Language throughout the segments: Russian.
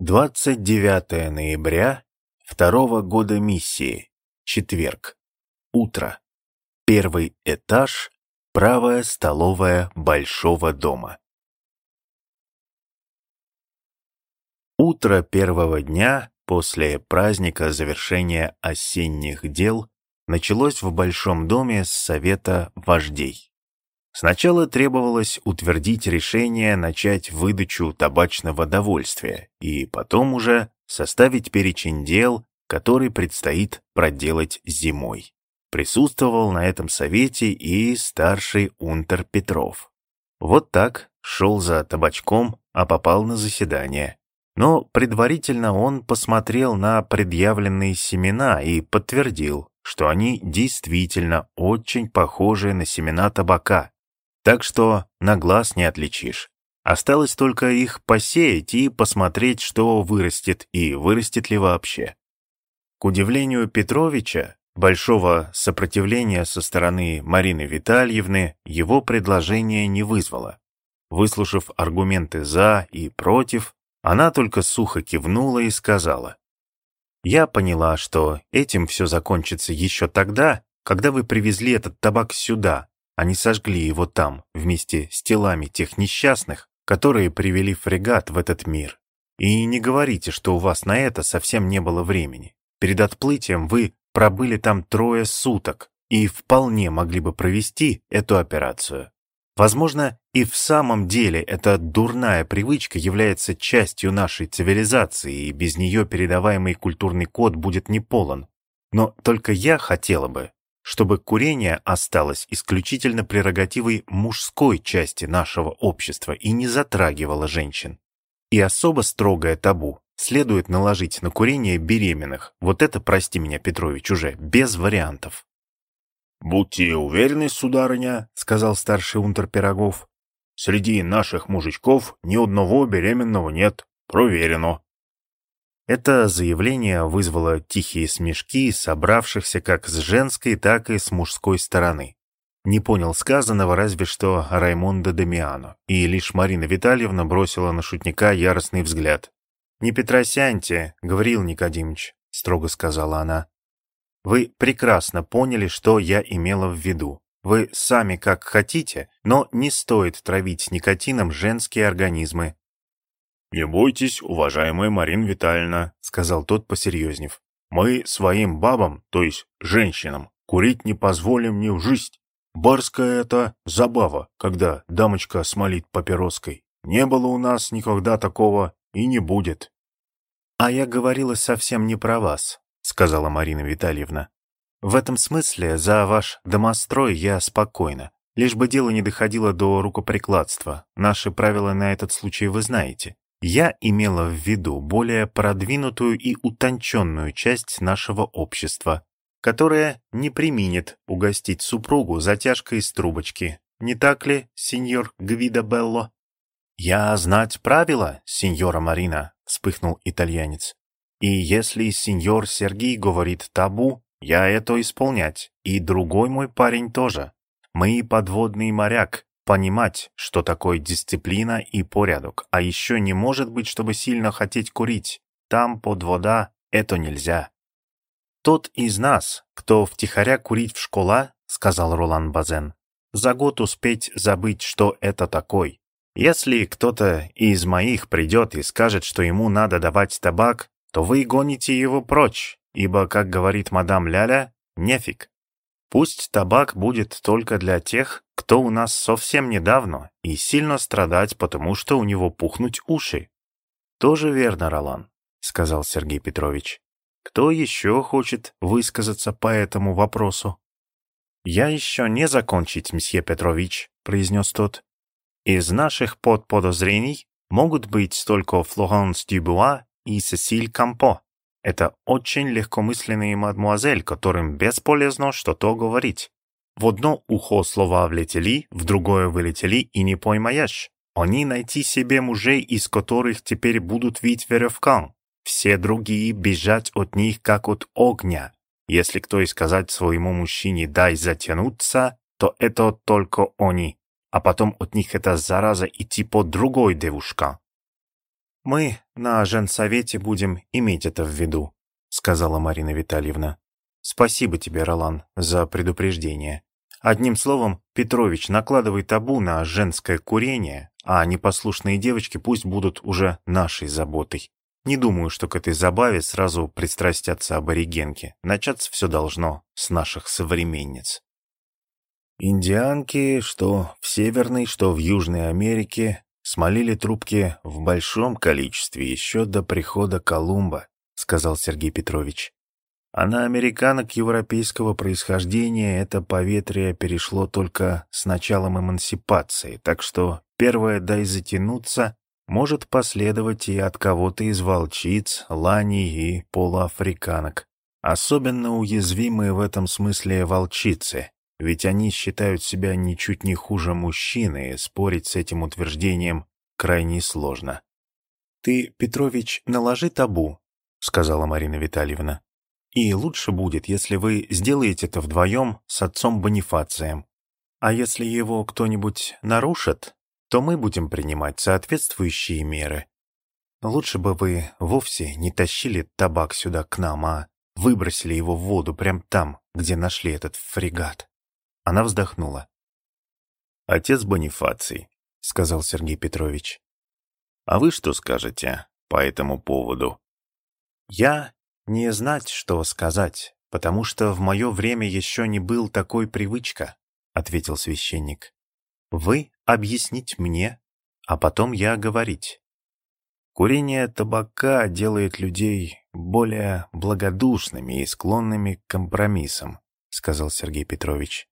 29 ноября второго года миссии. Четверг. Утро. Первый этаж. Правая столовая Большого дома. Утро первого дня после праздника завершения осенних дел началось в Большом доме с совета вождей. Сначала требовалось утвердить решение начать выдачу табачного довольствия и потом уже составить перечень дел, который предстоит проделать зимой. Присутствовал на этом совете и старший унтер Петров. Вот так шел за табачком, а попал на заседание. Но предварительно он посмотрел на предъявленные семена и подтвердил, что они действительно очень похожи на семена табака, так что на глаз не отличишь. Осталось только их посеять и посмотреть, что вырастет и вырастет ли вообще. К удивлению Петровича, большого сопротивления со стороны Марины Витальевны его предложение не вызвало. Выслушав аргументы «за» и «против», она только сухо кивнула и сказала. «Я поняла, что этим все закончится еще тогда, когда вы привезли этот табак сюда, они сожгли его там, вместе с телами тех несчастных, которые привели фрегат в этот мир. И не говорите, что у вас на это совсем не было времени. Перед отплытием вы пробыли там трое суток и вполне могли бы провести эту операцию. Возможно, и в самом деле эта дурная привычка является частью нашей цивилизации, и без нее передаваемый культурный код будет неполон. Но только я хотела бы, чтобы курение осталось исключительно прерогативой мужской части нашего общества и не затрагивало женщин. И особо строгое табу следует наложить на курение беременных. Вот это, прости меня, Петрович, уже без вариантов. «Будьте уверены, сударыня», — сказал старший унтер Пирогов, «среди наших мужичков ни одного беременного нет, проверено». Это заявление вызвало тихие смешки собравшихся как с женской, так и с мужской стороны. Не понял сказанного разве что Раймондо Демиано, и лишь Марина Витальевна бросила на шутника яростный взгляд. «Не Петросяньте, — говорил Никодимыч, — строго сказала она. Вы прекрасно поняли, что я имела в виду. Вы сами как хотите, но не стоит травить никотином женские организмы. «Не бойтесь, уважаемая Марина Витальевна», — сказал тот, посерьезнев. «Мы своим бабам, то есть женщинам, курить не позволим ни в жизнь. Барская это забава, когда дамочка смолит папироской. Не было у нас никогда такого и не будет». «А я говорила совсем не про вас», — сказала Марина Витальевна. «В этом смысле за ваш домострой я спокойна, лишь бы дело не доходило до рукоприкладства. Наши правила на этот случай вы знаете. Я имела в виду более продвинутую и утонченную часть нашего общества, которая не применит угостить супругу затяжкой из трубочки. Не так ли, сеньор Гвида Белло? «Я знать правила, сеньора Марина», — вспыхнул итальянец. «И если сеньор Сергей говорит табу, я это исполнять, и другой мой парень тоже. Мы подводный моряк, понимать, что такое дисциплина и порядок, а еще не может быть, чтобы сильно хотеть курить. Там под вода это нельзя. Тот из нас, кто втихаря курить в школа, сказал Ролан Базен, за год успеть забыть, что это такой. Если кто-то из моих придет и скажет, что ему надо давать табак, то вы гоните его прочь, ибо, как говорит мадам Ляля, нефиг. Пусть табак будет только для тех, кто у нас совсем недавно и сильно страдать, потому что у него пухнуть уши. Тоже верно, Ролан, сказал Сергей Петрович. Кто еще хочет высказаться по этому вопросу? Я еще не закончить, мсье Петрович, произнес тот. Из наших подподозрений могут быть только Флоранс Дюбуа и Сесиль Кампо. Это очень легкомысленные мадмуазель, которым бесполезно что-то говорить. В одно ухо слова влетели, в другое вылетели и не поймаешь. Они найти себе мужей, из которых теперь будут вить веревкам. Все другие бежать от них, как от огня. Если кто и сказать своему мужчине «дай затянуться», то это только они. А потом от них эта зараза идти по другой девушка. Мы на женсовете будем иметь это в виду, сказала Марина Витальевна. Спасибо тебе, Ролан, за предупреждение. Одним словом, Петрович, накладывай табу на женское курение, а непослушные девочки пусть будут уже нашей заботой. Не думаю, что к этой забаве сразу пристрастятся аборигенки. Начаться все должно с наших современниц. Индианки, что в Северной, что в Южной Америке, смолили трубки в большом количестве еще до прихода Колумба, сказал Сергей Петрович. А на американок европейского происхождения это поветрие перешло только с началом эмансипации, так что первое «дай затянуться» может последовать и от кого-то из волчиц, ланей и полуафриканок. Особенно уязвимые в этом смысле волчицы, ведь они считают себя ничуть не хуже мужчины, и спорить с этим утверждением крайне сложно. «Ты, Петрович, наложи табу», — сказала Марина Витальевна. «И лучше будет, если вы сделаете это вдвоем с отцом Бонифацием. А если его кто-нибудь нарушит, то мы будем принимать соответствующие меры. Лучше бы вы вовсе не тащили табак сюда к нам, а выбросили его в воду прямо там, где нашли этот фрегат». Она вздохнула. «Отец Бонифаций», — сказал Сергей Петрович. «А вы что скажете по этому поводу?» «Я не знать, что сказать, потому что в мое время еще не был такой привычка», — ответил священник. «Вы объяснить мне, а потом я говорить». Курение табака делает людей более благодушными и склонными к компромиссам, сказал Сергей Петрович.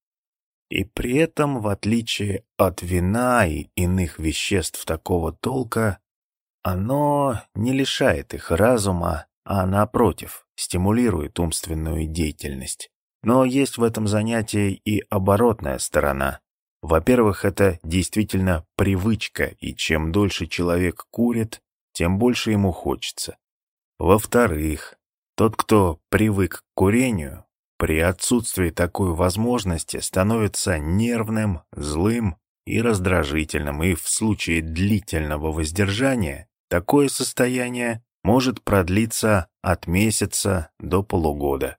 И при этом, в отличие от вина и иных веществ такого толка, оно не лишает их разума, а напротив, стимулирует умственную деятельность. Но есть в этом занятии и оборотная сторона. Во-первых, это действительно привычка, и чем дольше человек курит, тем больше ему хочется. Во-вторых, тот, кто привык к курению, при отсутствии такой возможности становится нервным, злым и раздражительным, и в случае длительного воздержания такое состояние может продлиться от месяца до полугода.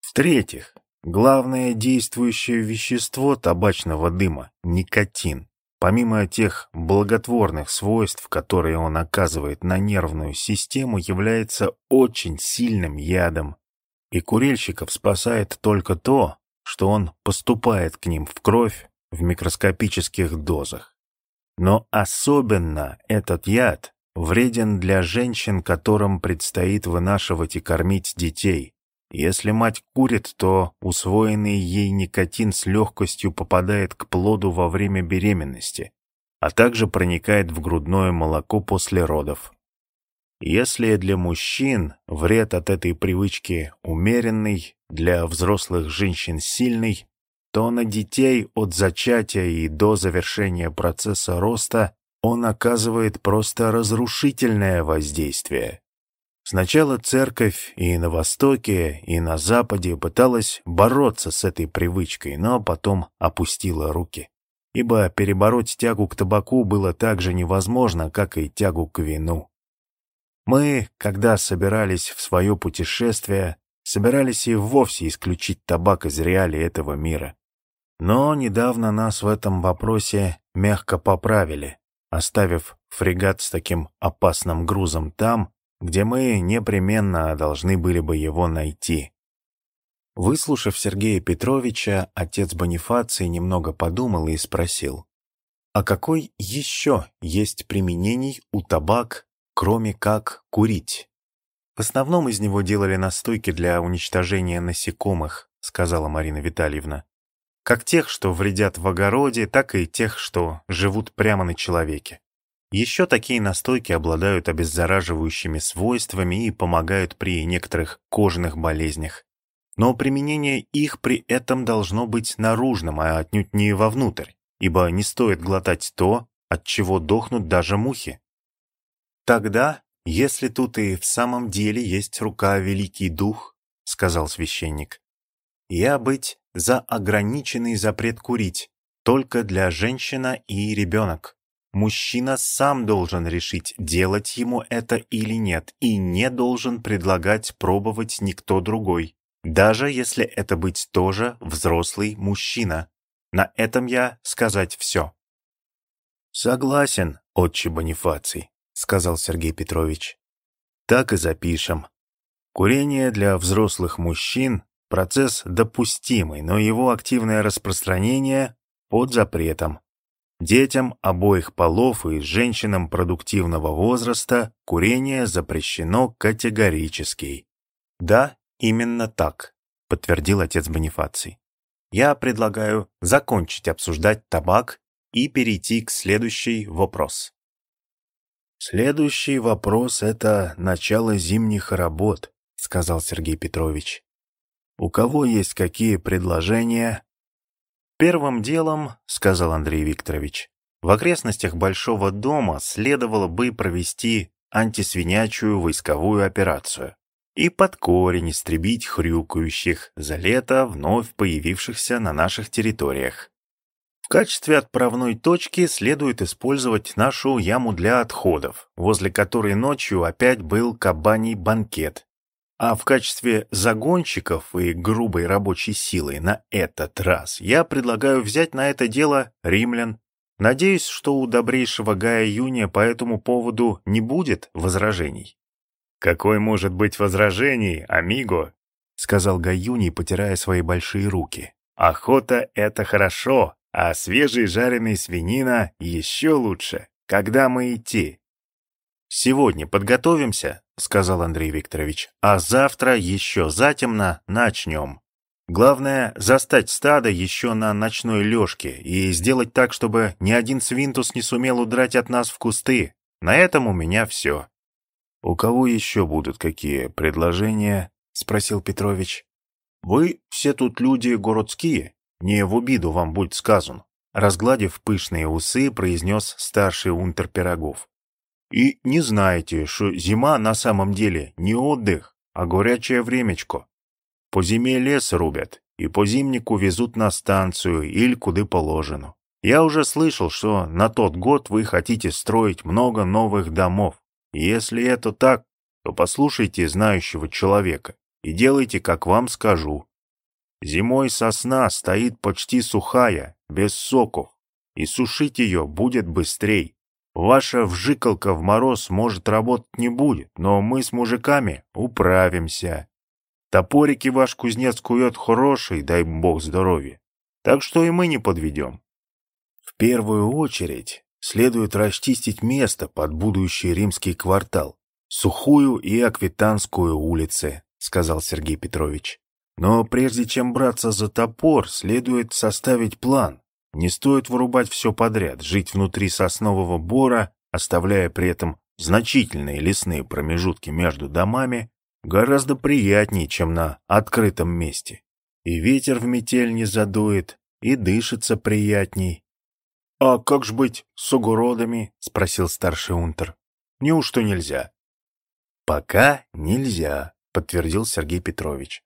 В-третьих, главное действующее вещество табачного дыма – никотин. Помимо тех благотворных свойств, которые он оказывает на нервную систему, является очень сильным ядом, и курильщиков спасает только то, что он поступает к ним в кровь в микроскопических дозах. Но особенно этот яд вреден для женщин, которым предстоит вынашивать и кормить детей. Если мать курит, то усвоенный ей никотин с легкостью попадает к плоду во время беременности, а также проникает в грудное молоко после родов. Если для мужчин вред от этой привычки умеренный, для взрослых женщин сильный, то на детей от зачатия и до завершения процесса роста он оказывает просто разрушительное воздействие. Сначала церковь и на Востоке, и на Западе пыталась бороться с этой привычкой, но потом опустила руки. Ибо перебороть тягу к табаку было так же невозможно, как и тягу к вину. Мы, когда собирались в свое путешествие, собирались и вовсе исключить табак из реалий этого мира. Но недавно нас в этом вопросе мягко поправили, оставив фрегат с таким опасным грузом там, где мы непременно должны были бы его найти. Выслушав Сергея Петровича, отец Бонифаций немного подумал и спросил, «А какой еще есть применений у табак кроме как курить. В основном из него делали настойки для уничтожения насекомых, сказала Марина Витальевна. Как тех, что вредят в огороде, так и тех, что живут прямо на человеке. Еще такие настойки обладают обеззараживающими свойствами и помогают при некоторых кожных болезнях. Но применение их при этом должно быть наружным, а отнюдь не вовнутрь, ибо не стоит глотать то, от чего дохнут даже мухи. «Тогда, если тут и в самом деле есть рука Великий Дух, — сказал священник, — я быть за ограниченный запрет курить, только для женщина и ребенок. Мужчина сам должен решить, делать ему это или нет, и не должен предлагать пробовать никто другой, даже если это быть тоже взрослый мужчина. На этом я сказать все. «Согласен, отче Бонифаций», — сказал Сергей Петрович. «Так и запишем. Курение для взрослых мужчин – процесс допустимый, но его активное распространение под запретом. Детям обоих полов и женщинам продуктивного возраста курение запрещено категорически. «Да, именно так», — подтвердил отец Бонифаций. «Я предлагаю закончить обсуждать табак и перейти к следующий вопрос». «Следующий вопрос — это начало зимних работ», — сказал Сергей Петрович. «У кого есть какие предложения?» «Первым делом, — сказал Андрей Викторович, — в окрестностях Большого дома следовало бы провести антисвинячую войсковую операцию и под корень истребить хрюкающих за лето вновь появившихся на наших территориях. В качестве отправной точки следует использовать нашу яму для отходов, возле которой ночью опять был кабаний банкет, а в качестве загонщиков и грубой рабочей силы на этот раз я предлагаю взять на это дело римлян. Надеюсь, что у добрейшего Гая Юния по этому поводу не будет возражений. «Какой может быть возражений, амиго?» — сказал Гай Юний, потирая свои большие руки. «Охота — это хорошо, а свежий жареный свинина еще лучше. Когда мы идти?» «Сегодня подготовимся», — сказал Андрей Викторович, «а завтра еще затемно начнем. Главное — застать стадо еще на ночной лёжке и сделать так, чтобы ни один свинтус не сумел удрать от нас в кусты. На этом у меня все». «У кого еще будут какие предложения?» — спросил Петрович. «Вы все тут люди городские, не в обиду вам будет сказано», — разгладив пышные усы, произнес старший унтер Пирогов. И не знаете, что зима на самом деле не отдых, а горячее времечко. По зиме лес рубят, и по зимнику везут на станцию или куда положено. Я уже слышал, что на тот год вы хотите строить много новых домов. Если это так, то послушайте знающего человека и делайте, как вам скажу. Зимой сосна стоит почти сухая, без соков, и сушить ее будет быстрей. Ваша вжикалка в мороз, может, работать не будет, но мы с мужиками управимся. Топорики ваш кузнец кует хороший, дай бог здоровья. Так что и мы не подведем. В первую очередь следует расчистить место под будущий римский квартал, Сухую и Аквитанскую улицы, сказал Сергей Петрович. Но прежде чем браться за топор, следует составить план, не стоит вырубать все подряд, жить внутри соснового бора, оставляя при этом значительные лесные промежутки между домами, гораздо приятнее, чем на открытом месте. И ветер в метель не задует, и дышится приятней. — А как ж быть с огородами? — спросил старший унтер. — Неужто нельзя? — Пока нельзя, — подтвердил Сергей Петрович.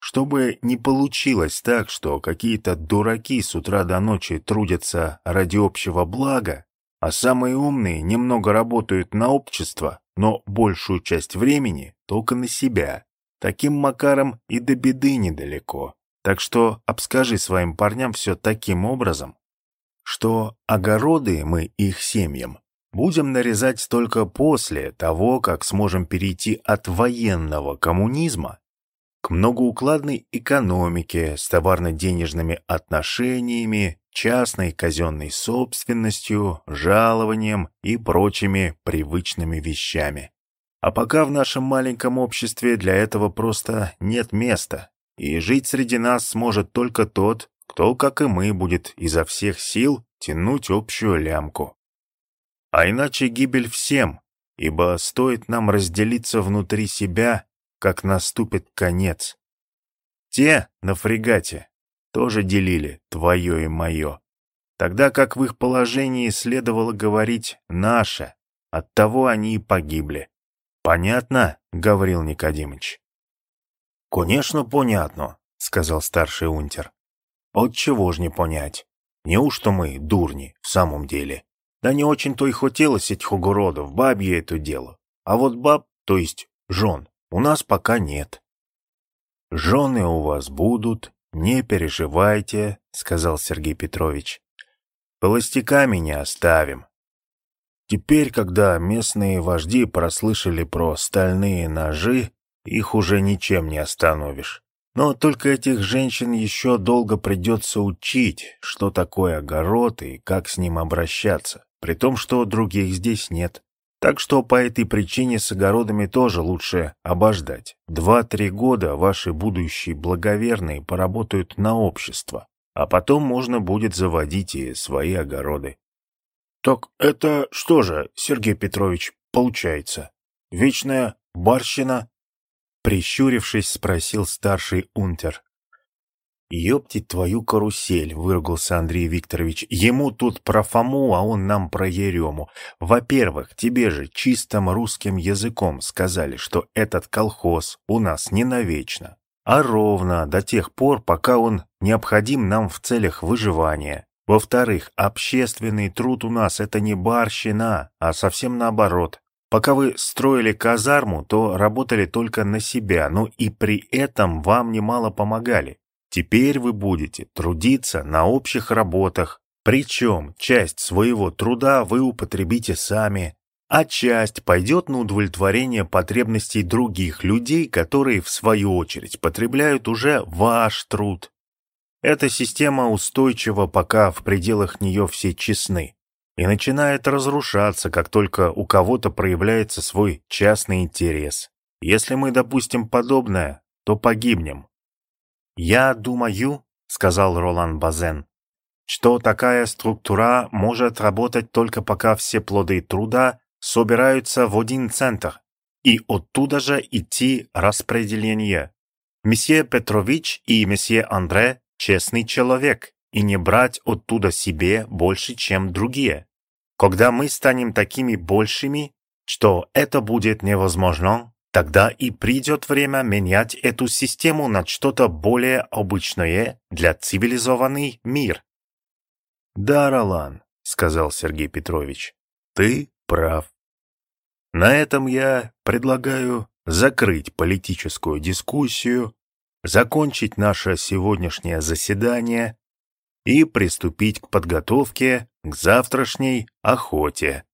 Чтобы не получилось так, что какие-то дураки с утра до ночи трудятся ради общего блага, а самые умные немного работают на общество, но большую часть времени только на себя. Таким макаром и до беды недалеко. Так что обскажи своим парням все таким образом, что огороды мы их семьям будем нарезать только после того, как сможем перейти от военного коммунизма многоукладной экономике с товарно-денежными отношениями, частной казенной собственностью, жалованием и прочими привычными вещами. А пока в нашем маленьком обществе для этого просто нет места, и жить среди нас сможет только тот, кто, как и мы, будет изо всех сил тянуть общую лямку. А иначе гибель всем, ибо стоит нам разделиться внутри себя, как наступит конец. Те на фрегате тоже делили твое и мое, тогда как в их положении следовало говорить «наше», оттого они и погибли. «Понятно?» — говорил Никодимыч. «Конечно, понятно», — сказал старший унтер. «От чего ж не понять? Неужто мы дурни в самом деле? Да не очень-то и хотелось этих огородов, бабье это дело. А вот баб, то есть жен, у нас пока нет. Жены у вас будут, не переживайте, сказал Сергей Петрович. Холостяками не оставим. Теперь, когда местные вожди прослышали про стальные ножи, их уже ничем не остановишь. Но только этих женщин еще долго придется учить, что такое огород и как с ним обращаться, при том, что других здесь нет. Так что по этой причине с огородами тоже лучше обождать. Два-три года ваши будущие благоверные поработают на общество, а потом можно будет заводить и свои огороды. Так это что же, Сергей Петрович, получается? Вечная барщина Прищурившись, спросил старший унтер. «Ёпти твою карусель!» — выругался Андрей Викторович. «Ему тут про Фому, а он нам про Ерему. Во-первых, тебе же чистым русским языком сказали, что этот колхоз у нас не навечно, а ровно до тех пор, пока он необходим нам в целях выживания. Во-вторых, общественный труд у нас — это не барщина, а совсем наоборот. Пока вы строили казарму, то работали только на себя, но и при этом вам немало помогали. Теперь вы будете трудиться на общих работах, причем часть своего труда вы употребите сами, а часть пойдет на удовлетворение потребностей других людей, которые, в свою очередь, потребляют уже ваш труд. Эта система устойчива, пока в пределах нее все честны и начинает разрушаться, как только у кого-то проявляется свой частный интерес. Если мы допустим подобное, то погибнем. «Я думаю», — сказал Ролан Базен, что такая структура может работать только пока все плоды труда собираются в один центр, и оттуда же идти распределение. Месье Петрович и месье Андре — честный человек, и не брать оттуда себе больше, чем другие. Когда мы станем такими большими, что это будет невозможно, тогда и придет время менять эту систему на что-то более обычное для цивилизованный мир. «Да, Ролан», — сказал Сергей Петрович, — «ты прав. На этом я предлагаю закрыть политическую дискуссию, закончить наше сегодняшнее заседание и приступить к подготовке к завтрашней охоте.